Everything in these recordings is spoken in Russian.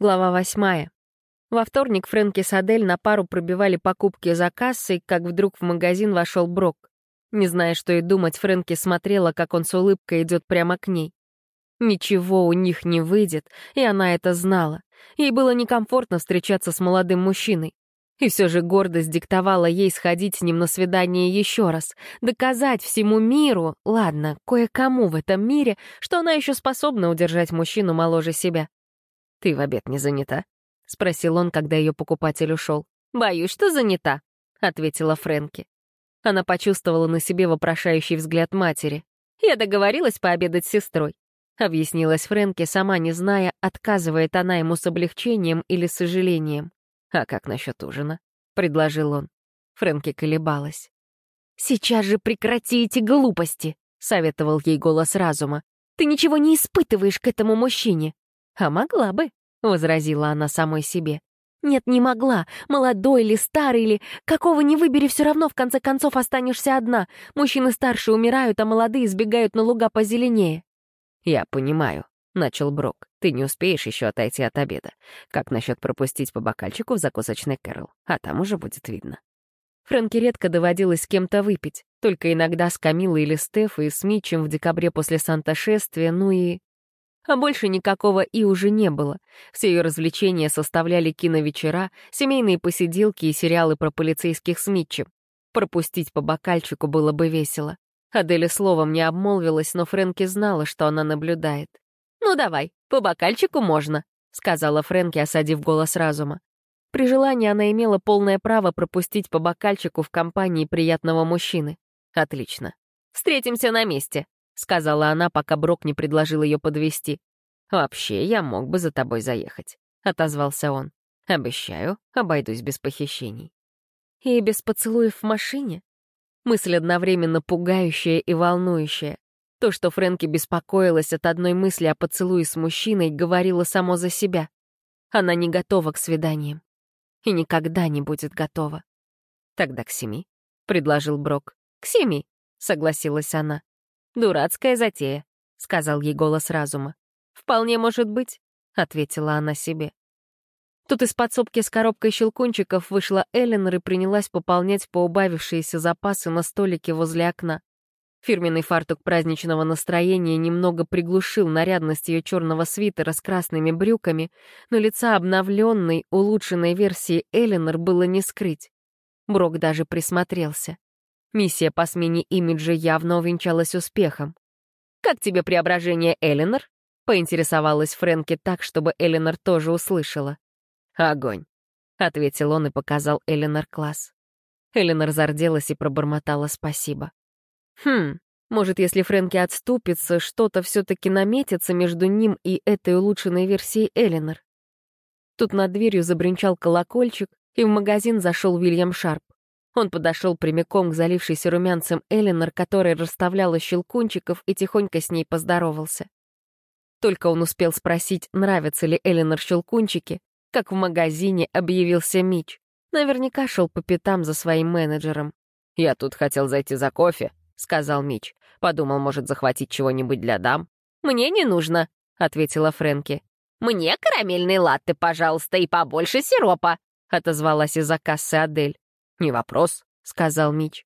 Глава восьмая. Во вторник Фрэнки с Адель на пару пробивали покупки за кассой, как вдруг в магазин вошел Брок. Не зная, что и думать, Фрэнки смотрела, как он с улыбкой идет прямо к ней. Ничего у них не выйдет, и она это знала. Ей было некомфортно встречаться с молодым мужчиной. И все же гордость диктовала ей сходить с ним на свидание еще раз, доказать всему миру, ладно, кое-кому в этом мире, что она еще способна удержать мужчину моложе себя. «Ты в обед не занята?» — спросил он, когда ее покупатель ушел. «Боюсь, что занята», — ответила Фрэнки. Она почувствовала на себе вопрошающий взгляд матери. «Я договорилась пообедать с сестрой», — объяснилась Фрэнки, сама не зная, отказывает она ему с облегчением или сожалением. «А как насчет ужина?» — предложил он. Фрэнки колебалась. «Сейчас же прекрати эти глупости!» — советовал ей голос разума. «Ты ничего не испытываешь к этому мужчине. «А могла бы», — возразила она самой себе. «Нет, не могла. Молодой или старый или... Какого не выбери, все равно в конце концов останешься одна. Мужчины старше умирают, а молодые сбегают на луга позеленее». «Я понимаю», — начал Брок. «Ты не успеешь еще отойти от обеда. Как насчет пропустить по бокальчику в закусочный Кэрол? А там уже будет видно». Фрэнки редко доводилось с кем-то выпить. Только иногда с Камилой или Стеф и с Митчем в декабре после Санта-шествия, ну и а больше никакого и уже не было. Все ее развлечения составляли киновечера, семейные посиделки и сериалы про полицейских с Митчем. Пропустить по бокальчику было бы весело. Аделя словом не обмолвилась, но Фрэнки знала, что она наблюдает. «Ну давай, по бокальчику можно», — сказала Фрэнки, осадив голос разума. При желании она имела полное право пропустить по бокальчику в компании приятного мужчины. Отлично. «Встретимся на месте», — сказала она, пока Брок не предложил ее подвести. «Вообще, я мог бы за тобой заехать», — отозвался он. «Обещаю, обойдусь без похищений». «И без поцелуев в машине?» Мысль одновременно пугающая и волнующая. То, что Фрэнки беспокоилась от одной мысли о поцелуе с мужчиной, говорило само за себя. Она не готова к свиданиям. И никогда не будет готова. «Тогда к семи», — предложил Брок. «К семи», — согласилась она. «Дурацкая затея», — сказал ей голос разума. «Вполне может быть», — ответила она себе. Тут из подсобки с коробкой щелкунчиков вышла Эленор и принялась пополнять поубавившиеся запасы на столике возле окна. Фирменный фартук праздничного настроения немного приглушил нарядность ее черного свитера с красными брюками, но лица обновленной, улучшенной версии Эленор было не скрыть. Брок даже присмотрелся. Миссия по смене имиджа явно увенчалась успехом. «Как тебе преображение, Эленор?» — поинтересовалась Фрэнки так, чтобы Эленор тоже услышала. «Огонь», — ответил он и показал Эленор класс. Эленор зарделась и пробормотала спасибо. «Хм, может, если Фрэнки отступится, что-то все-таки наметится между ним и этой улучшенной версией Эленор?» Тут над дверью забринчал колокольчик, и в магазин зашел Уильям Шарп. Он подошел прямиком к залившейся румянцем Эленор, которая расставляла щелкунчиков и тихонько с ней поздоровался. Только он успел спросить, нравятся ли Эленор щелкунчики, как в магазине объявился Мич. Наверняка шел по пятам за своим менеджером. «Я тут хотел зайти за кофе», — сказал Мич. «Подумал, может, захватить чего-нибудь для дам». «Мне не нужно», — ответила Фрэнки. «Мне карамельные латте, пожалуйста, и побольше сиропа», — отозвалась из-за кассы Адель. «Не вопрос», — сказал Мич.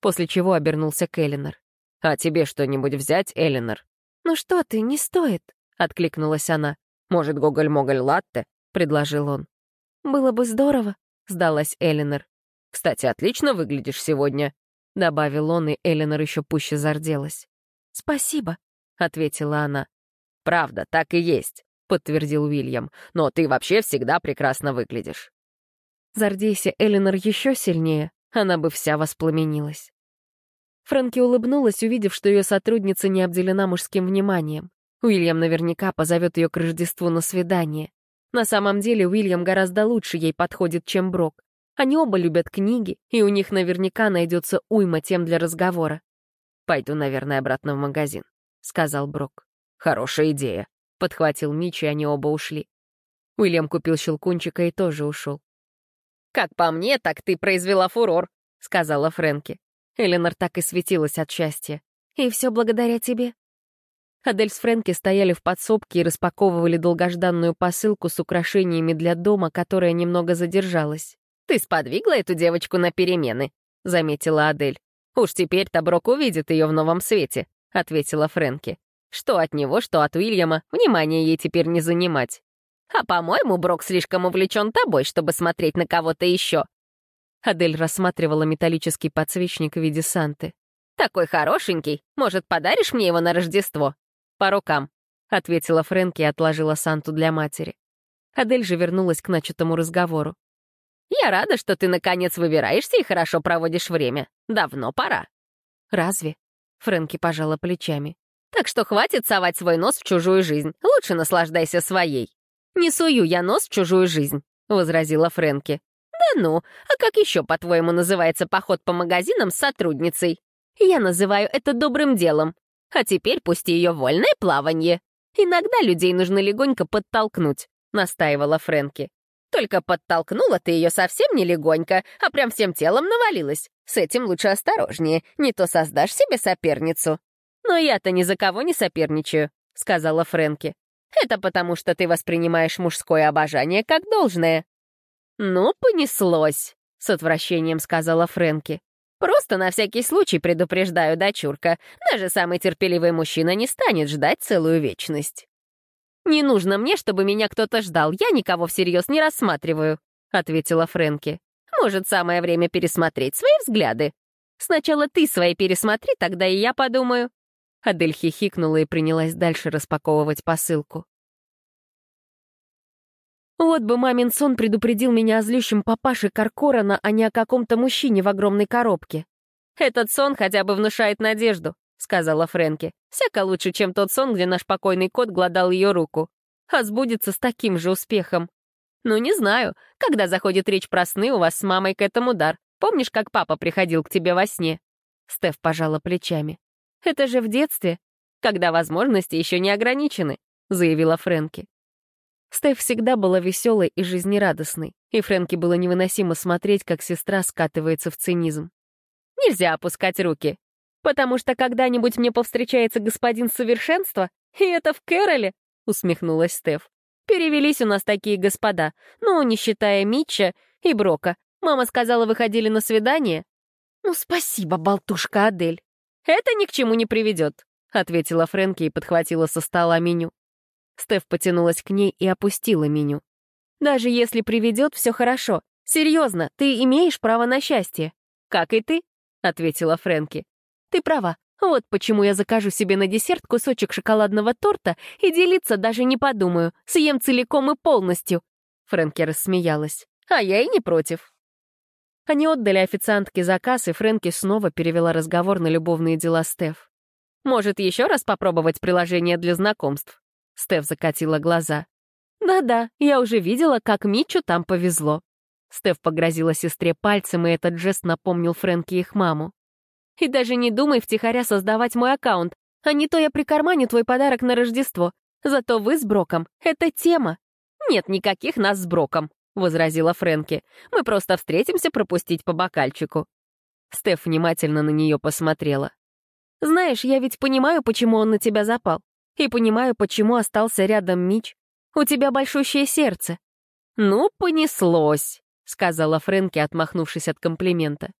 После чего обернулся к Элинор. «А тебе что-нибудь взять, Элинор?» «Ну что ты, не стоит», — откликнулась она. «Может, гоголь-моголь латте?» — предложил он. «Было бы здорово», — сдалась Элинор. «Кстати, отлично выглядишь сегодня», — добавил он, и Элинор еще пуще зарделась. «Спасибо», — ответила она. «Правда, так и есть», — подтвердил Уильям. «Но ты вообще всегда прекрасно выглядишь». Зардейся Элинор еще сильнее, она бы вся воспламенилась. Фрэнки улыбнулась, увидев, что ее сотрудница не обделена мужским вниманием. Уильям наверняка позовет ее к Рождеству на свидание. На самом деле Уильям гораздо лучше ей подходит, чем Брок. Они оба любят книги, и у них наверняка найдется уйма тем для разговора. «Пойду, наверное, обратно в магазин», — сказал Брок. «Хорошая идея», — подхватил Мич, и они оба ушли. Уильям купил щелкунчика и тоже ушел. «Как по мне, так ты произвела фурор», — сказала Фрэнки. Эленор так и светилась от счастья. «И все благодаря тебе». Адель с Фрэнки стояли в подсобке и распаковывали долгожданную посылку с украшениями для дома, которая немного задержалась. «Ты сподвигла эту девочку на перемены», — заметила Адель. «Уж теперь-то Брок увидит ее в новом свете», — ответила Фрэнки. «Что от него, что от Уильяма, внимание ей теперь не занимать». «А, по-моему, Брок слишком увлечен тобой, чтобы смотреть на кого-то еще». Адель рассматривала металлический подсвечник в виде Санты. «Такой хорошенький. Может, подаришь мне его на Рождество?» «По рукам», — ответила Фрэнки и отложила Санту для матери. Адель же вернулась к начатому разговору. «Я рада, что ты, наконец, выбираешься и хорошо проводишь время. Давно пора». «Разве?» — Фрэнки пожала плечами. «Так что хватит совать свой нос в чужую жизнь. Лучше наслаждайся своей». «Не сую я нос в чужую жизнь», — возразила Фрэнки. «Да ну, а как еще, по-твоему, называется поход по магазинам с сотрудницей?» «Я называю это добрым делом. А теперь пусти ее вольное плавание. Иногда людей нужно легонько подтолкнуть», — настаивала Фрэнки. «Только подтолкнула ты ее совсем не легонько, а прям всем телом навалилась. С этим лучше осторожнее, не то создашь себе соперницу». «Но я-то ни за кого не соперничаю», — сказала Фрэнки. «Это потому, что ты воспринимаешь мужское обожание как должное». «Ну, понеслось», — с отвращением сказала Фрэнки. Просто на всякий случай предупреждаю, дочурка. Даже самый терпеливый мужчина не станет ждать целую вечность. «Не нужно мне, чтобы меня кто-то ждал. Я никого всерьез не рассматриваю», — ответила Фрэнки. «Может, самое время пересмотреть свои взгляды? Сначала ты свои пересмотри, тогда и я подумаю». Адель хихикнула и принялась дальше распаковывать посылку. Вот бы мамин сон предупредил меня о злющем папаше Каркорана, а не о каком-то мужчине в огромной коробке. «Этот сон хотя бы внушает надежду», — сказала Фрэнки. «Всяко лучше, чем тот сон, где наш покойный кот гладал ее руку. А сбудется с таким же успехом». «Ну, не знаю. Когда заходит речь про сны, у вас с мамой к этому дар. Помнишь, как папа приходил к тебе во сне?» Стеф пожала плечами. «Это же в детстве, когда возможности еще не ограничены», — заявила Фрэнки. Стеф всегда была веселой и жизнерадостной, и Фрэнки было невыносимо смотреть, как сестра скатывается в цинизм. «Нельзя опускать руки, потому что когда-нибудь мне повстречается господин совершенства, и это в Кэроле», — усмехнулась Стеф. «Перевелись у нас такие господа, ну, не считая Митча и Брока. Мама сказала, выходили на свидание». «Ну, спасибо, болтушка Адель». «Это ни к чему не приведет», — ответила Фрэнки и подхватила со стола меню. Стеф потянулась к ней и опустила меню. «Даже если приведет, все хорошо. Серьезно, ты имеешь право на счастье». «Как и ты», — ответила Фрэнки. «Ты права. Вот почему я закажу себе на десерт кусочек шоколадного торта и делиться даже не подумаю. Съем целиком и полностью». Фрэнки рассмеялась. «А я и не против». Они отдали официантке заказ, и Фрэнки снова перевела разговор на любовные дела Стеф. «Может, еще раз попробовать приложение для знакомств?» Стеф закатила глаза. «Да-да, я уже видела, как Митчу там повезло». Стеф погрозила сестре пальцем, и этот жест напомнил Фрэнки их маму. «И даже не думай втихаря создавать мой аккаунт, а не то я прикарманю твой подарок на Рождество. Зато вы с Броком — это тема». «Нет никаких нас с Броком», — возразила Фрэнки. «Мы просто встретимся пропустить по бокальчику». Стеф внимательно на нее посмотрела. «Знаешь, я ведь понимаю, почему он на тебя запал. И понимаю, почему остался рядом Мич. У тебя большущее сердце». «Ну, понеслось», — сказала Фрэнки, отмахнувшись от комплимента.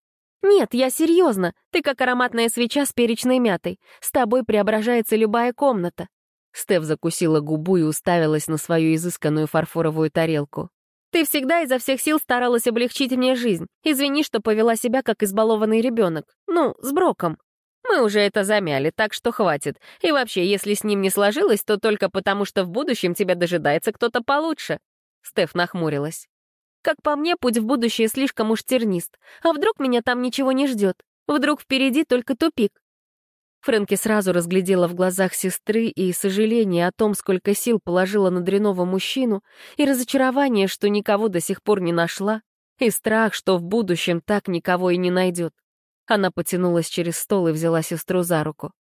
«Нет, я серьезно. Ты как ароматная свеча с перечной мятой. С тобой преображается любая комната». Стеф закусила губу и уставилась на свою изысканную фарфоровую тарелку. «Ты всегда изо всех сил старалась облегчить мне жизнь. Извини, что повела себя как избалованный ребенок. Ну, с Броком. Мы уже это замяли, так что хватит. И вообще, если с ним не сложилось, то только потому, что в будущем тебя дожидается кто-то получше». Стеф нахмурилась. «Как по мне, путь в будущее слишком уж тернист. А вдруг меня там ничего не ждет? Вдруг впереди только тупик?» Фрэнки сразу разглядела в глазах сестры и сожаление о том, сколько сил положила на дряного мужчину, и разочарование, что никого до сих пор не нашла, и страх, что в будущем так никого и не найдет. Она потянулась через стол и взяла сестру за руку.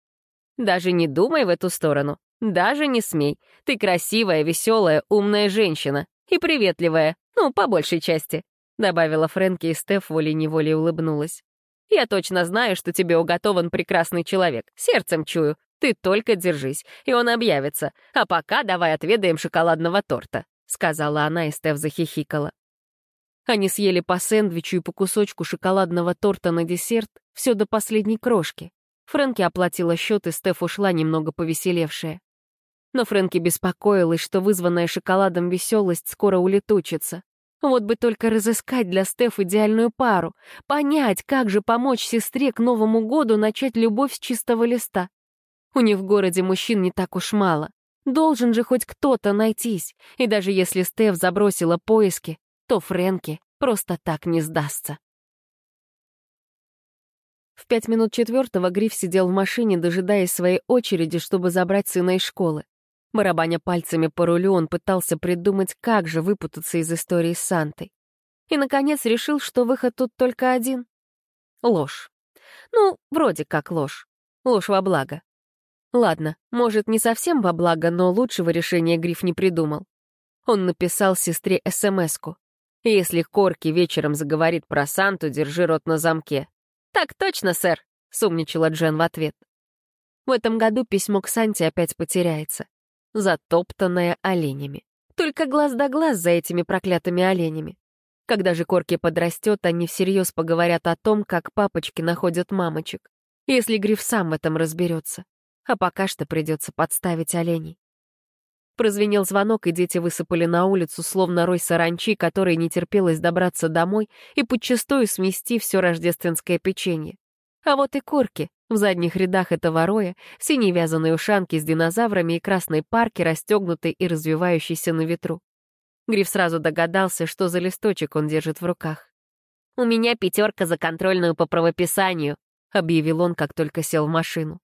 «Даже не думай в эту сторону. Даже не смей. Ты красивая, веселая, умная женщина. И приветливая. Ну, по большей части», — добавила Фрэнки, и Стеф волей-неволей улыбнулась. «Я точно знаю, что тебе уготован прекрасный человек. Сердцем чую. Ты только держись, и он объявится. А пока давай отведаем шоколадного торта», — сказала она, и Стеф захихикала. Они съели по сэндвичу и по кусочку шоколадного торта на десерт, все до последней крошки. Фрэнки оплатила счет, и Стеф ушла немного повеселевшая. Но Фрэнки беспокоилась, что вызванная шоколадом веселость скоро улетучится. Вот бы только разыскать для Стеф идеальную пару, понять, как же помочь сестре к Новому году начать любовь с чистого листа. У них в городе мужчин не так уж мало. Должен же хоть кто-то найтись, и даже если Стеф забросила поиски, то Фрэнки просто так не сдастся. В пять минут четвертого Гриф сидел в машине, дожидаясь своей очереди, чтобы забрать сына из школы. Барабаня пальцами по рулю, он пытался придумать, как же выпутаться из истории с Сантой. И, наконец, решил, что выход тут только один. Ложь. Ну, вроде как ложь. Ложь во благо. Ладно, может, не совсем во благо, но лучшего решения Гриф не придумал. Он написал сестре СМС-ку. Если Корки вечером заговорит про Санту, держи рот на замке. «Так точно, сэр», — сумничала Джен в ответ. В этом году письмо к Санте опять потеряется. Затоптанное оленями. Только глаз да глаз за этими проклятыми оленями. Когда же Корки подрастет, они всерьез поговорят о том, как папочки находят мамочек. Если Гриф сам в этом разберется. А пока что придется подставить оленей. Прозвенел звонок, и дети высыпали на улицу, словно рой саранчи, которой не терпелось добраться домой и подчастую смести все рождественское печенье. А вот и корки. В задних рядах этого роя синие вязаные ушанки с динозаврами и красной парки, расстегнутой и развивающейся на ветру. Гриф сразу догадался, что за листочек он держит в руках. «У меня пятерка за контрольную по правописанию», — объявил он, как только сел в машину.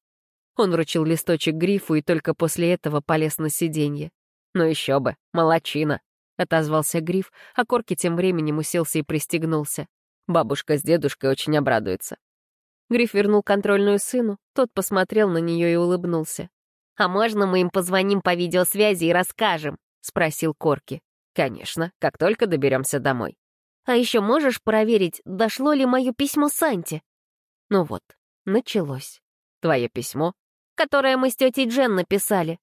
Он вручил листочек грифу и только после этого полез на сиденье. «Ну еще бы, молочина!» — отозвался гриф, а Корки тем временем уселся и пристегнулся. Бабушка с дедушкой очень обрадуются. Гриф вернул контрольную сыну, тот посмотрел на нее и улыбнулся. «А можно мы им позвоним по видеосвязи и расскажем?» — спросил Корки. «Конечно, как только доберемся домой». «А еще можешь проверить, дошло ли мое письмо Санте?» Ну вот, началось. Твое письмо которое мы с тетей Джен написали.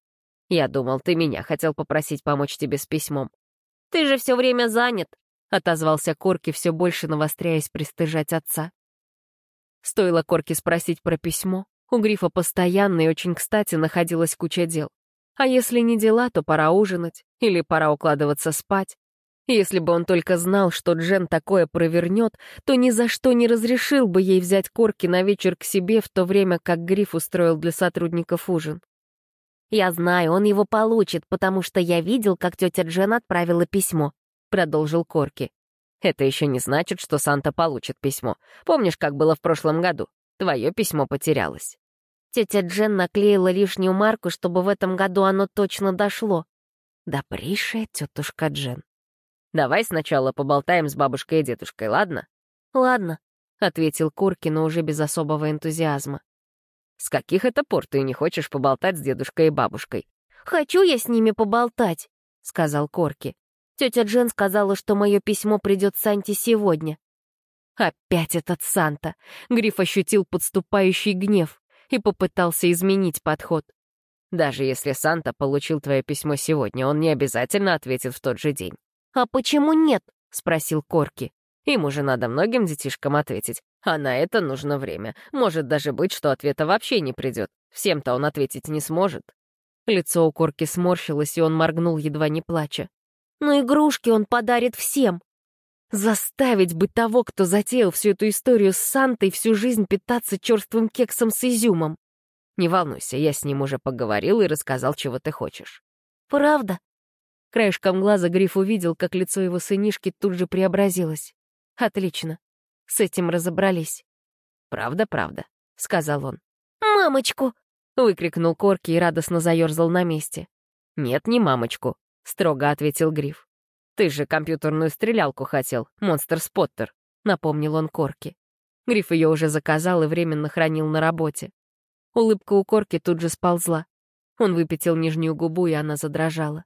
Я думал, ты меня хотел попросить помочь тебе с письмом. Ты же все время занят, — отозвался Корки, все больше навостряясь пристыжать отца. Стоило Корки спросить про письмо, у Грифа постоянно и очень кстати находилась куча дел. А если не дела, то пора ужинать или пора укладываться спать. Если бы он только знал, что Джен такое провернет, то ни за что не разрешил бы ей взять корки на вечер к себе, в то время как Гриф устроил для сотрудников ужин. «Я знаю, он его получит, потому что я видел, как тетя Джен отправила письмо», — продолжил Корки. «Это еще не значит, что Санта получит письмо. Помнишь, как было в прошлом году? Твое письмо потерялось». Тетя Джен наклеила лишнюю марку, чтобы в этом году оно точно дошло. Добрейшая тетушка Джен. Давай сначала поболтаем с бабушкой и дедушкой, ладно?» «Ладно», — ответил Курки, но уже без особого энтузиазма. «С каких это пор ты не хочешь поболтать с дедушкой и бабушкой?» «Хочу я с ними поболтать», — сказал Корки. Тетя Джен сказала, что мое письмо придет Санте сегодня. Опять этот Санта. Гриф ощутил подступающий гнев и попытался изменить подход. Даже если Санта получил твое письмо сегодня, он не обязательно ответит в тот же день. «А почему нет?» — спросил Корки. Ему же надо многим детишкам ответить, а на это нужно время. Может даже быть, что ответа вообще не придет. Всем-то он ответить не сможет. Лицо у Корки сморщилось, и он моргнул, едва не плача. «Но игрушки он подарит всем!» Заставить бы того, кто затеял всю эту историю с Сантой, всю жизнь питаться черствым кексом с изюмом. Не волнуйся, я с ним уже поговорил и рассказал, чего ты хочешь. «Правда?» Краешком глаза Гриф увидел, как лицо его сынишки тут же преобразилось. «Отлично. С этим разобрались». «Правда, правда», — сказал он. «Мамочку!» — выкрикнул Корки и радостно заерзал на месте. «Нет, не мамочку», — строго ответил Гриф. «Ты же компьютерную стрелялку хотел, Монстр Споттер», — напомнил он Корки. Гриф ее уже заказал и временно хранил на работе. Улыбка у Корки тут же сползла. Он выпятил нижнюю губу, и она задрожала.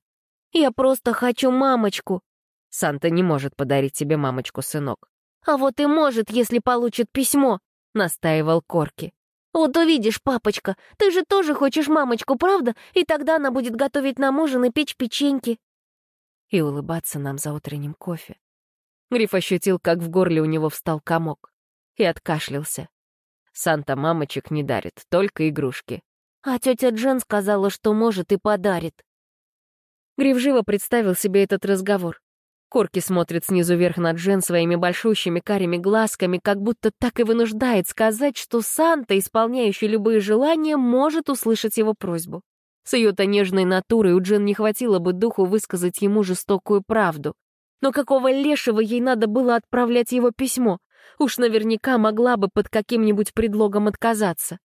Я просто хочу мамочку». «Санта не может подарить тебе мамочку, сынок». «А вот и может, если получит письмо», — настаивал Корки. «Вот увидишь, папочка, ты же тоже хочешь мамочку, правда? И тогда она будет готовить нам ужин и печь печеньки». И улыбаться нам за утренним кофе. Гриф ощутил, как в горле у него встал комок. И откашлялся. Санта мамочек не дарит, только игрушки. А тетя Джен сказала, что может и подарит. Гриф живо представил себе этот разговор. Корки смотрит снизу вверх на Джен своими большущими карими глазками, как будто так и вынуждает сказать, что Санта, исполняющий любые желания, может услышать его просьбу. С ее-то нежной натурой у Джен не хватило бы духу высказать ему жестокую правду. Но какого лешего ей надо было отправлять его письмо? Уж наверняка могла бы под каким-нибудь предлогом отказаться.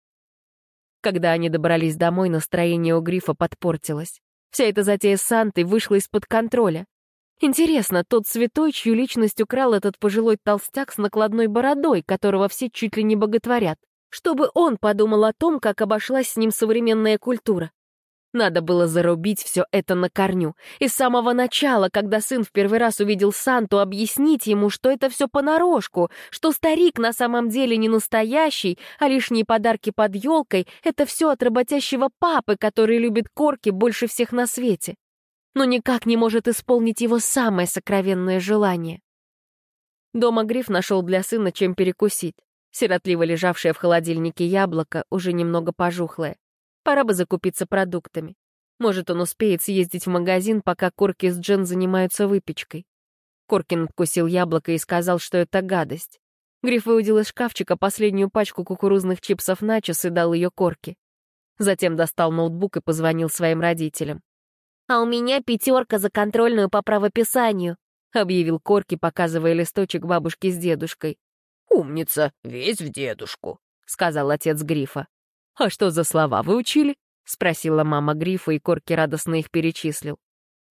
Когда они добрались домой, настроение у Грифа подпортилось. Вся эта затея с Сантой вышла из-под контроля. Интересно, тот святой, чью личность украл этот пожилой толстяк с накладной бородой, которого все чуть ли не боготворят, чтобы он подумал о том, как обошлась с ним современная культура. Надо было зарубить все это на корню. И с самого начала, когда сын в первый раз увидел Санту, объяснить ему, что это все понарошку, что старик на самом деле не настоящий, а лишние подарки под елкой — это все от работящего папы, который любит корки больше всех на свете но никак не может исполнить его самое сокровенное желание. Дома Гриф нашел для сына чем перекусить. Сиротливо лежавшее в холодильнике яблоко, уже немного пожухлое. Пора бы закупиться продуктами. Может, он успеет съездить в магазин, пока Корки с Джен занимаются выпечкой. Коркин откусил яблоко и сказал, что это гадость. Гриф выудил из шкафчика последнюю пачку кукурузных чипсов начос и дал ее Корке. Затем достал ноутбук и позвонил своим родителям. «А у меня пятерка за контрольную по правописанию», — объявил Корки, показывая листочек бабушке с дедушкой. «Умница, весь в дедушку», — сказал отец Грифа. «А что за слова вы учили?» — спросила мама Грифа, и Корки радостно их перечислил.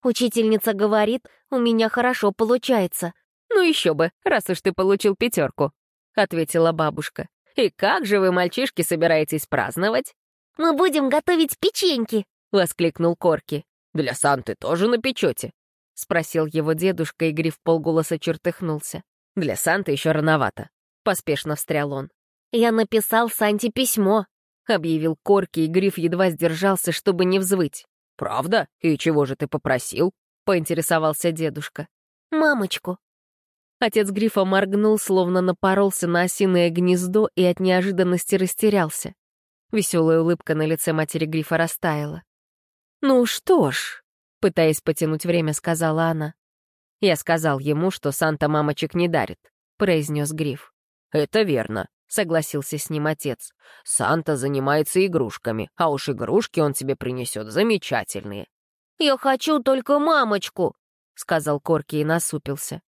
«Учительница говорит, у меня хорошо получается». «Ну еще бы, раз уж ты получил пятерку», — ответила бабушка. «И как же вы, мальчишки, собираетесь праздновать?» «Мы будем готовить печеньки», — воскликнул Корки. Для Санты тоже напечете?» — спросил его дедушка, и Гриф полголоса чертыхнулся. «Для Санты еще рановато», — поспешно встрял он. «Я написал Санте письмо», — объявил Корки, и Гриф едва сдержался, чтобы не взвыть. «Правда? И чего же ты попросил?» — поинтересовался дедушка. «Мамочку». Отец Грифа моргнул, словно напоролся на осиное гнездо и от неожиданности растерялся. Веселая улыбка на лице матери Грифа растаяла. «Ну что ж», — пытаясь потянуть время, сказала она. «Я сказал ему, что Санта мамочек не дарит», — произнес Гриф. «Это верно», — согласился с ним отец. «Санта занимается игрушками, а уж игрушки он тебе принесет замечательные». «Я хочу только мамочку», — сказал Корки и насупился.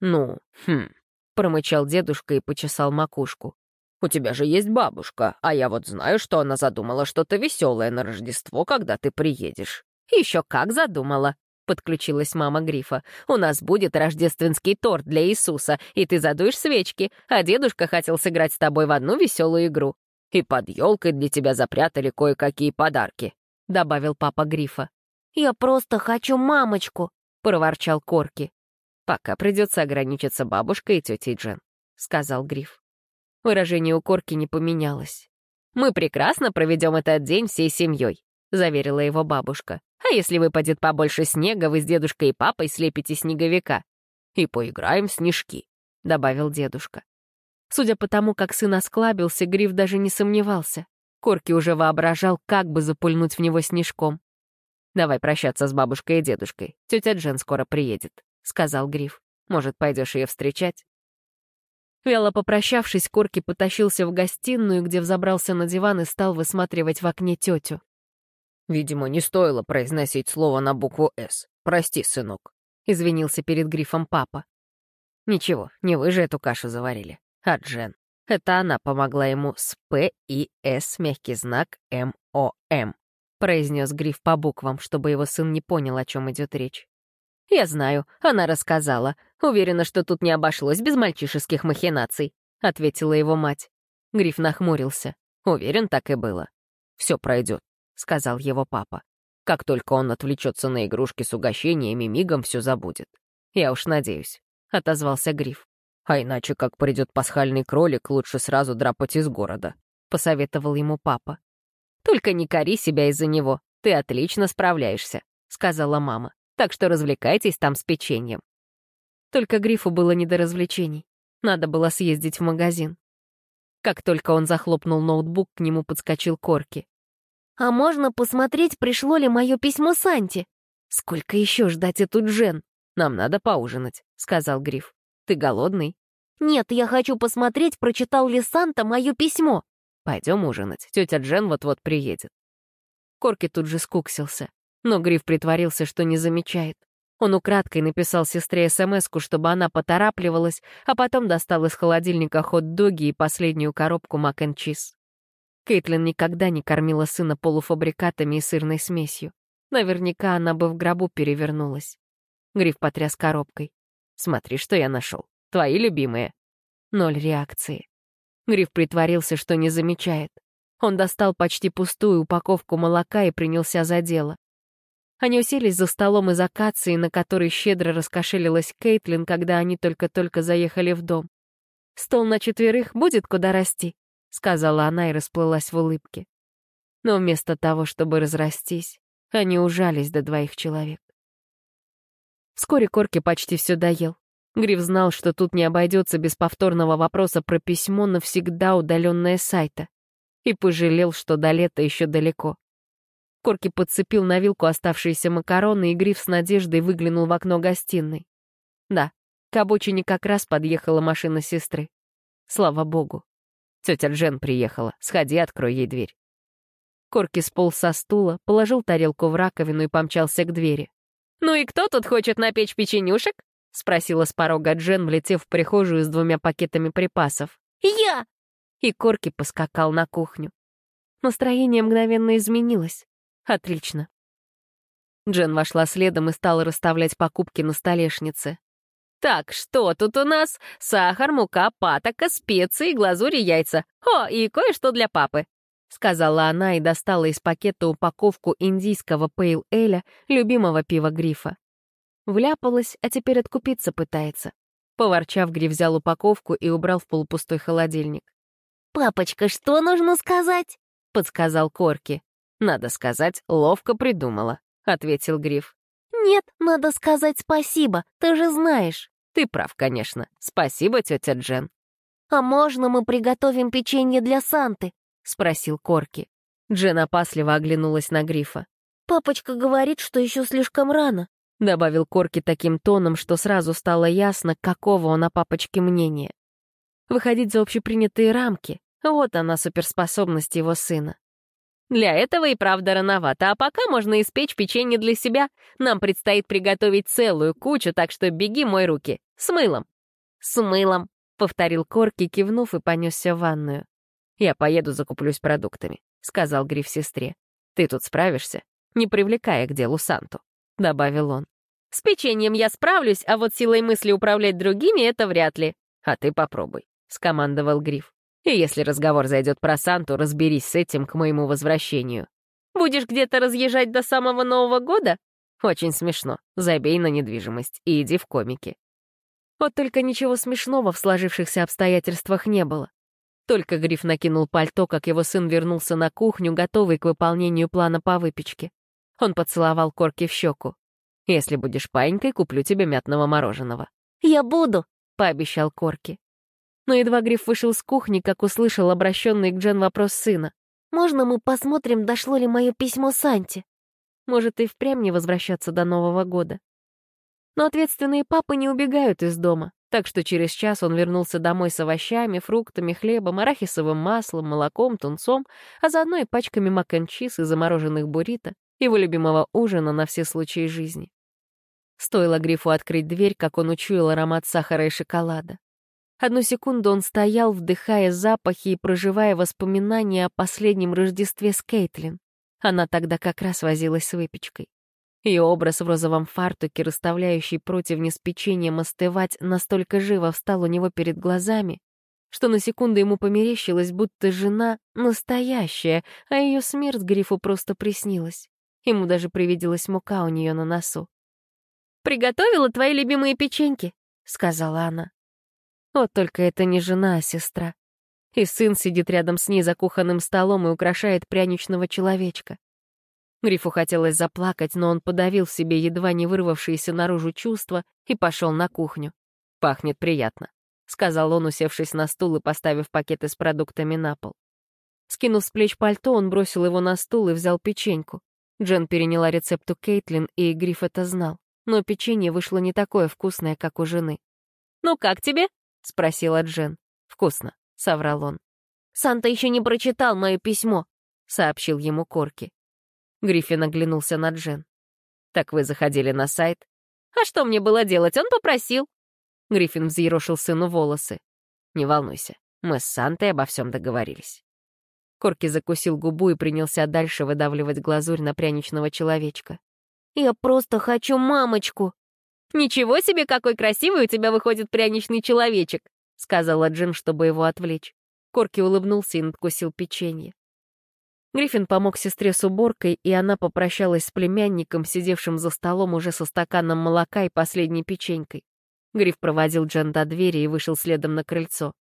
«Ну, хм», — промычал дедушка и почесал макушку. У тебя же есть бабушка, а я вот знаю, что она задумала что-то веселое на Рождество, когда ты приедешь». «Еще как задумала», — подключилась мама Грифа. «У нас будет рождественский торт для Иисуса, и ты задуешь свечки, а дедушка хотел сыграть с тобой в одну веселую игру. И под елкой для тебя запрятали кое-какие подарки», — добавил папа Грифа. «Я просто хочу мамочку», — проворчал Корки. «Пока придется ограничиться бабушкой и тетей Джен», — сказал Гриф. Выражение у Корки не поменялось. «Мы прекрасно проведем этот день всей семьей», — заверила его бабушка. «А если выпадет побольше снега, вы с дедушкой и папой слепите снеговика. И поиграем в снежки», — добавил дедушка. Судя по тому, как сын осклабился, Гриф даже не сомневался. Корки уже воображал, как бы запульнуть в него снежком. «Давай прощаться с бабушкой и дедушкой. Тетя Джен скоро приедет», — сказал Гриф. «Может, пойдешь ее встречать?» Вяло попрощавшись, Корки потащился в гостиную, где взобрался на диван и стал высматривать в окне тетю. «Видимо, не стоило произносить слово на букву «С». Прости, сынок», — извинился перед грифом папа. «Ничего, не вы же эту кашу заварили, а Джен. Это она помогла ему с «П» и «С» мягкий знак «М-О-М», — произнес гриф по буквам, чтобы его сын не понял, о чем идет речь. «Я знаю, она рассказала. Уверена, что тут не обошлось без мальчишеских махинаций», — ответила его мать. Гриф нахмурился. Уверен, так и было. «Все пройдет», — сказал его папа. «Как только он отвлечется на игрушки с угощениями, мигом все забудет». «Я уж надеюсь», — отозвался Гриф. «А иначе, как придет пасхальный кролик, лучше сразу драпать из города», — посоветовал ему папа. «Только не кори себя из-за него, ты отлично справляешься», — сказала мама. «Так что развлекайтесь там с печеньем». Только Грифу было не до развлечений. Надо было съездить в магазин. Как только он захлопнул ноутбук, к нему подскочил Корки. «А можно посмотреть, пришло ли мое письмо Санте?» «Сколько еще ждать эту Джен? Нам надо поужинать», — сказал Гриф. «Ты голодный?» «Нет, я хочу посмотреть, прочитал ли Санта мое письмо». «Пойдем ужинать, тетя Джен вот-вот приедет». Корки тут же скуксился, но Гриф притворился, что не замечает. Он украдкой написал сестре смс чтобы она поторапливалась, а потом достал из холодильника хот-доги и последнюю коробку мак н чиз. Кейтлин никогда не кормила сына полуфабрикатами и сырной смесью. Наверняка она бы в гробу перевернулась. Гриф потряс коробкой. «Смотри, что я нашел. Твои любимые». Ноль реакции. Гриф притворился, что не замечает. Он достал почти пустую упаковку молока и принялся за дело. Они уселись за столом из акации, на который щедро раскошелилась Кейтлин, когда они только-только заехали в дом. «Стол на четверых будет куда расти», — сказала она и расплылась в улыбке. Но вместо того, чтобы разрастись, они ужались до двоих человек. Вскоре Корки почти все доел. Гриф знал, что тут не обойдется без повторного вопроса про письмо, навсегда удаленное сайта, и пожалел, что до лета еще далеко. Корки подцепил на вилку оставшиеся макароны, и Гриф с надеждой выглянул в окно гостиной. Да, к обочине как раз подъехала машина сестры. Слава богу. Тетя Джен приехала. Сходи, открой ей дверь. Корки сполз со стула, положил тарелку в раковину и помчался к двери. «Ну и кто тут хочет напечь печенюшек?» — спросила с порога Джен, влетев в прихожую с двумя пакетами припасов. «Я!» И Корки поскакал на кухню. Настроение мгновенно изменилось. Отлично. Джен вошла следом и стала расставлять покупки на столешнице. «Так, что тут у нас? Сахар, мука, патока, специи, глазурь и яйца. О, и кое-что для папы», — сказала она и достала из пакета упаковку индийского пейл-эля, любимого пива Грифа. Вляпалась, а теперь откупиться пытается. Поворчав, Гриф взял упаковку и убрал в полупустой холодильник. «Папочка, что нужно сказать?» — подсказал Корки. «Надо сказать, ловко придумала», — ответил Гриф. «Нет, надо сказать спасибо, ты же знаешь». «Ты прав, конечно. Спасибо, тетя Джен». «А можно мы приготовим печенье для Санты?» — спросил Корки. Джен опасливо оглянулась на Грифа. «Папочка говорит, что еще слишком рано», — добавил Корки таким тоном, что сразу стало ясно, какого он о папочке мнения. Выходить за общепринятые рамки — вот она суперспособность его сына. Для этого и правда рановато, а пока можно испечь печенье для себя. Нам предстоит приготовить целую кучу, так что беги, мой руки. С мылом. С мылом, — повторил Корки, кивнув и понесся в ванную. «Я поеду закуплюсь продуктами», — сказал Гриф сестре. «Ты тут справишься, не привлекая к делу Санту», — добавил он. «С печеньем я справлюсь, а вот силой мысли управлять другими — это вряд ли». «А ты попробуй», — скомандовал Гриф. И если разговор зайдет про Санту, разберись с этим к моему возвращению. Будешь где-то разъезжать до самого Нового года? Очень смешно. Забей на недвижимость и иди в комики. Вот только ничего смешного в сложившихся обстоятельствах не было. Только Гриф накинул пальто, как его сын вернулся на кухню, готовый к выполнению плана по выпечке. Он поцеловал Корки в щеку. «Если будешь паинькой, куплю тебе мятного мороженого». «Я буду», — пообещал Корки. Но едва Гриф вышел с кухни, как услышал обращенный к Джен вопрос сына. «Можно мы посмотрим, дошло ли мое письмо Санте?» Может, и впрямь не возвращаться до Нового года. Но ответственные папы не убегают из дома, так что через час он вернулся домой с овощами, фруктами, хлебом, арахисовым маслом, молоком, тунцом, а заодно и пачками мак и замороженных буррито, его любимого ужина на все случаи жизни. Стоило Грифу открыть дверь, как он учуял аромат сахара и шоколада. Одну секунду он стоял, вдыхая запахи и проживая воспоминания о последнем Рождестве с Кейтлин. Она тогда как раз возилась с выпечкой. Ее образ в розовом фартуке, расставляющий противни с печеньем остывать, настолько живо встал у него перед глазами, что на секунду ему померещилось, будто жена настоящая, а ее смерть Грифу просто приснилась. Ему даже привиделась мука у нее на носу. «Приготовила твои любимые печеньки», — сказала она. Вот только это не жена, а сестра. И сын сидит рядом с ней за кухонным столом и украшает пряничного человечка. Грифу хотелось заплакать, но он подавил в себе едва не вырвавшиеся наружу чувства и пошел на кухню. «Пахнет приятно», — сказал он, усевшись на стул и поставив пакеты с продуктами на пол. Скинув с плеч пальто, он бросил его на стул и взял печеньку. Джен переняла рецепт у Кейтлин, и Гриф это знал. Но печенье вышло не такое вкусное, как у жены. «Ну как тебе?» — спросила Джен. «Вкусно», — соврал он. «Санта еще не прочитал мое письмо», — сообщил ему Корки. Гриффин оглянулся на Джен. «Так вы заходили на сайт?» «А что мне было делать? Он попросил». Гриффин взъерошил сыну волосы. «Не волнуйся, мы с Сантой обо всем договорились». Корки закусил губу и принялся дальше выдавливать глазурь на пряничного человечка. «Я просто хочу мамочку!» «Ничего себе, какой красивый у тебя выходит пряничный человечек!» — сказала Джин, чтобы его отвлечь. Корки улыбнулся и надкусил печенье. Гриффин помог сестре с уборкой, и она попрощалась с племянником, сидевшим за столом уже со стаканом молока и последней печенькой. Гриф проводил Джен до двери и вышел следом на крыльцо.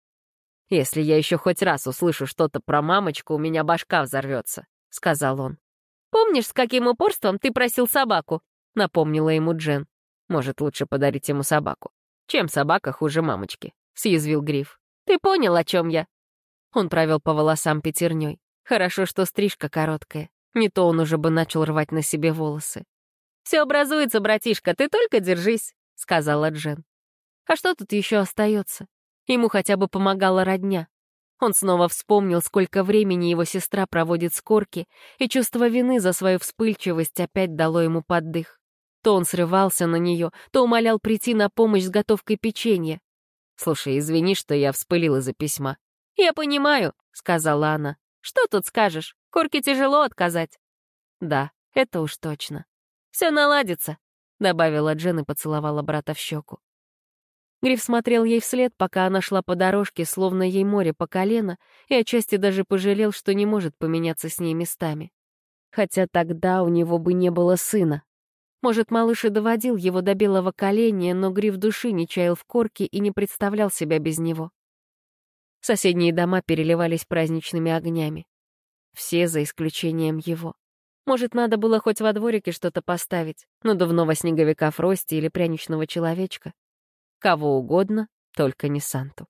«Если я еще хоть раз услышу что-то про мамочку, у меня башка взорвется», — сказал он. «Помнишь, с каким упорством ты просил собаку?» — напомнила ему Джен. «Может, лучше подарить ему собаку. Чем собака хуже мамочки?» — съязвил Гриф. «Ты понял, о чем я?» Он провел по волосам пятерней. Хорошо, что стрижка короткая. Не то он уже бы начал рвать на себе волосы. «Все образуется, братишка, ты только держись», — сказала Джен. А что тут еще остается? Ему хотя бы помогала родня. Он снова вспомнил, сколько времени его сестра проводит с корки, и чувство вины за свою вспыльчивость опять дало ему поддых. То он срывался на нее, то умолял прийти на помощь с готовкой печенья. «Слушай, извини, что я вспылила за письма». «Я понимаю», — сказала она. Что тут скажешь? Корке тяжело отказать. Да, это уж точно. Все наладится, добавила Джен и поцеловала брата в щеку. Гриф смотрел ей вслед, пока она шла по дорожке, словно ей море по колено, и отчасти даже пожалел, что не может поменяться с ней местами. Хотя тогда у него бы не было сына. Может, малыш и доводил его до белого коленя, но Гриф души не чаял в корке и не представлял себя без него. Соседние дома переливались праздничными огнями. Все за исключением его. Может, надо было хоть во дворике что-то поставить, надувного снеговика Фрости или пряничного человечка. Кого угодно, только не Санту.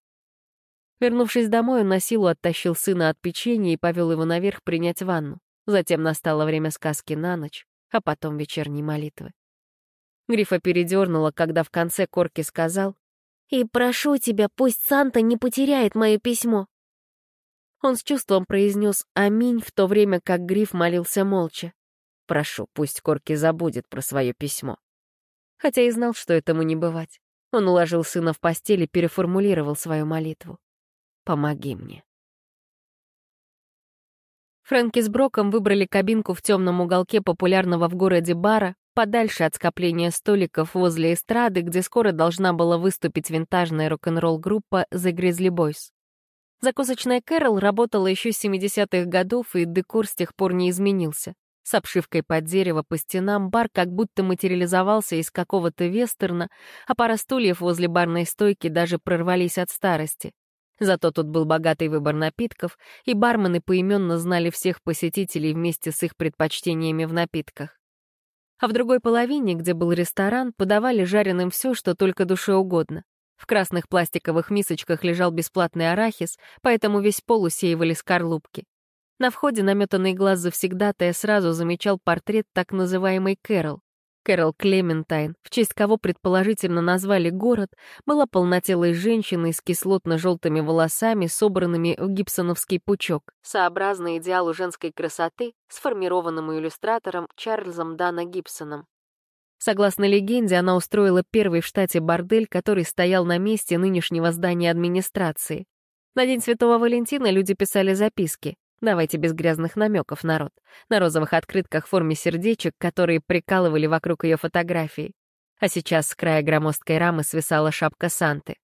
Вернувшись домой, он на силу оттащил сына от печенья и повел его наверх принять ванну. Затем настало время сказки на ночь, а потом вечерней молитвы. Грифа передернула, когда в конце Корки сказал и прошу тебя, пусть Санта не потеряет мое письмо». Он с чувством произнес «Аминь», в то время как Гриф молился молча. «Прошу, пусть Корки забудет про свое письмо». Хотя и знал, что этому не бывать. Он уложил сына в постель и переформулировал свою молитву. «Помоги мне». Фрэнки с Броком выбрали кабинку в темном уголке популярного в городе бара, подальше от скопления столиков возле эстрады, где скоро должна была выступить винтажная рок-н-ролл-группа The Grizzly Boys. Закусочная Кэрол работала еще с 70-х годов, и декор с тех пор не изменился. С обшивкой под дерево по стенам бар как будто материализовался из какого-то вестерна, а пара стульев возле барной стойки даже прорвались от старости. Зато тут был богатый выбор напитков, и бармены поименно знали всех посетителей вместе с их предпочтениями в напитках. А в другой половине, где был ресторан, подавали жареным все, что только душе угодно. В красных пластиковых мисочках лежал бесплатный арахис, поэтому весь пол усеивали скорлупки. На входе наметанный глаз завсегдатая сразу замечал портрет так называемой Кэрол. Кэрол Клементайн, в честь кого предположительно назвали город, была полнотелой женщиной с кислотно-желтыми волосами, собранными в гибсоновский пучок, сообразно идеалу женской красоты, сформированному иллюстратором Чарльзом Дана Гибсоном. Согласно легенде, она устроила первый в штате бордель, который стоял на месте нынешнего здания администрации. На День Святого Валентина люди писали записки. Давайте без грязных намеков, народ. На розовых открытках в форме сердечек, которые прикалывали вокруг ее фотографий. А сейчас с края громоздкой рамы свисала шапка Санты.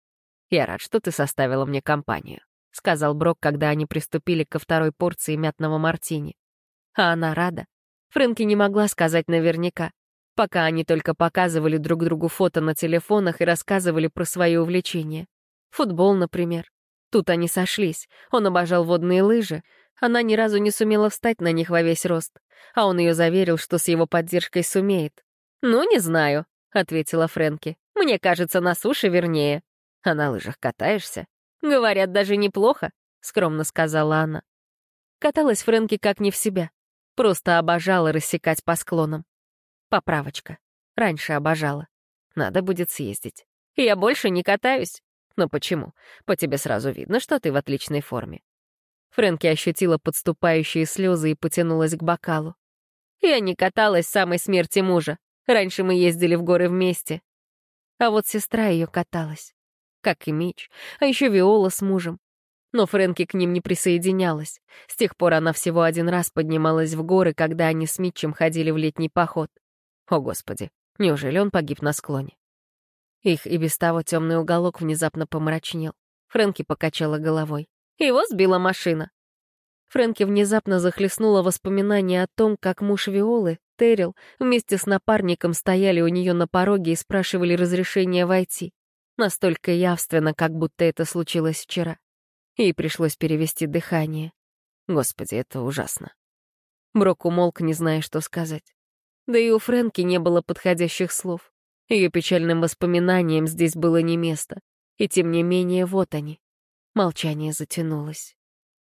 «Я рад, что ты составила мне компанию», — сказал Брок, когда они приступили ко второй порции мятного мартини. А она рада. Фрэнки не могла сказать наверняка. Пока они только показывали друг другу фото на телефонах и рассказывали про свои увлечения. Футбол, например. Тут они сошлись. Он обожал водные лыжи. Она ни разу не сумела встать на них во весь рост. А он ее заверил, что с его поддержкой сумеет. «Ну, не знаю», — ответила Фрэнки. «Мне кажется, на суше вернее». «А на лыжах катаешься?» «Говорят, даже неплохо», — скромно сказала она. Каталась Фрэнки как не в себя. Просто обожала рассекать по склонам. Поправочка. Раньше обожала. Надо будет съездить. Я больше не катаюсь. Но почему? По тебе сразу видно, что ты в отличной форме. Фрэнки ощутила подступающие слезы и потянулась к бокалу. Я не каталась с самой смерти мужа. Раньше мы ездили в горы вместе. А вот сестра ее каталась. Как и Мич. А еще Виола с мужем. Но Фрэнки к ним не присоединялась. С тех пор она всего один раз поднималась в горы, когда они с Митчем ходили в летний поход. О, Господи, неужели он погиб на склоне? Их и без того темный уголок внезапно помрачнел. Фрэнки покачала головой. Его сбила машина. Фрэнки внезапно захлестнула воспоминание о том, как муж Виолы, Террил, вместе с напарником стояли у нее на пороге и спрашивали разрешения войти. Настолько явственно, как будто это случилось вчера. Ей пришлось перевести дыхание. Господи, это ужасно. Брок умолк, не зная, что сказать. Да и у Фрэнки не было подходящих слов. Ее печальным воспоминаниям здесь было не место. И тем не менее, вот они. Молчание затянулось.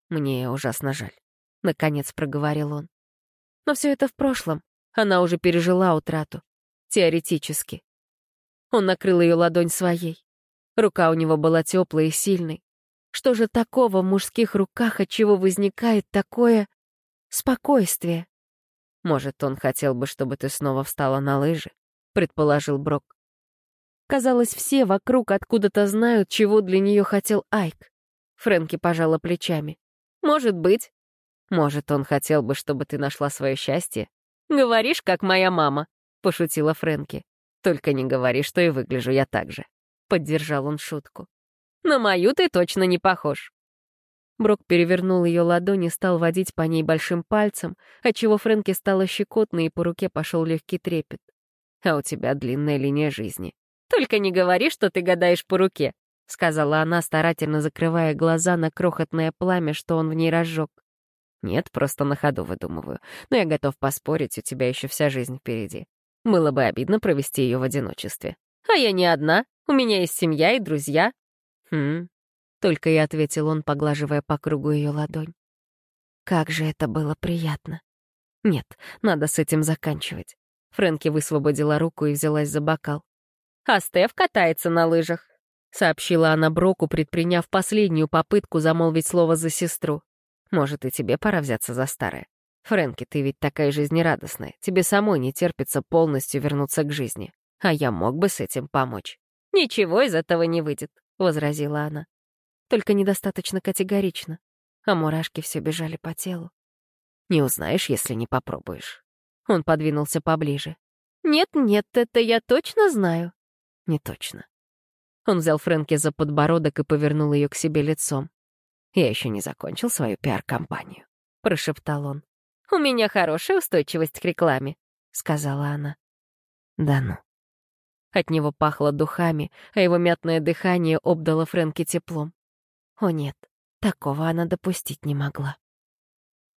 «Мне ужасно жаль», — наконец проговорил он. Но все это в прошлом. Она уже пережила утрату. Теоретически. Он накрыл ее ладонь своей. Рука у него была теплой и сильной. Что же такого в мужских руках, от чего возникает такое спокойствие? Может, он хотел бы, чтобы ты снова встала на лыжи? Предположил Брок. Казалось, все вокруг откуда-то знают, чего для нее хотел Айк. Фрэнки пожала плечами. Может быть. Может, он хотел бы, чтобы ты нашла свое счастье? Говоришь, как моя мама, пошутила Фрэнки. Только не говори, что и выгляжу я так же. Поддержал он шутку. На мою ты точно не похож». Брок перевернул ее ладонь и стал водить по ней большим пальцем, отчего Фрэнке стало щекотно, и по руке пошел легкий трепет. «А у тебя длинная линия жизни». «Только не говори, что ты гадаешь по руке», — сказала она, старательно закрывая глаза на крохотное пламя, что он в ней разжег. «Нет, просто на ходу выдумываю. Но я готов поспорить, у тебя еще вся жизнь впереди. Было бы обидно провести ее в одиночестве. А я не одна. У меня есть семья и друзья. «Хм...» — только и ответил он, поглаживая по кругу ее ладонь. Как же это было приятно. Нет, надо с этим заканчивать. Фрэнки высвободила руку и взялась за бокал. «А Стеф катается на лыжах», — сообщила она Броку, предприняв последнюю попытку замолвить слово за сестру. «Может, и тебе пора взяться за старое. Фрэнки, ты ведь такая жизнерадостная. Тебе самой не терпится полностью вернуться к жизни. А я мог бы с этим помочь». «Ничего из этого не выйдет. — возразила она. Только недостаточно категорично, а мурашки все бежали по телу. «Не узнаешь, если не попробуешь». Он подвинулся поближе. «Нет-нет, это я точно знаю». «Не точно». Он взял Фрэнки за подбородок и повернул ее к себе лицом. «Я еще не закончил свою пиар-компанию», — прошептал он. «У меня хорошая устойчивость к рекламе», — сказала она. «Да ну». От него пахло духами, а его мятное дыхание обдало Фрэнки теплом. О нет, такого она допустить не могла.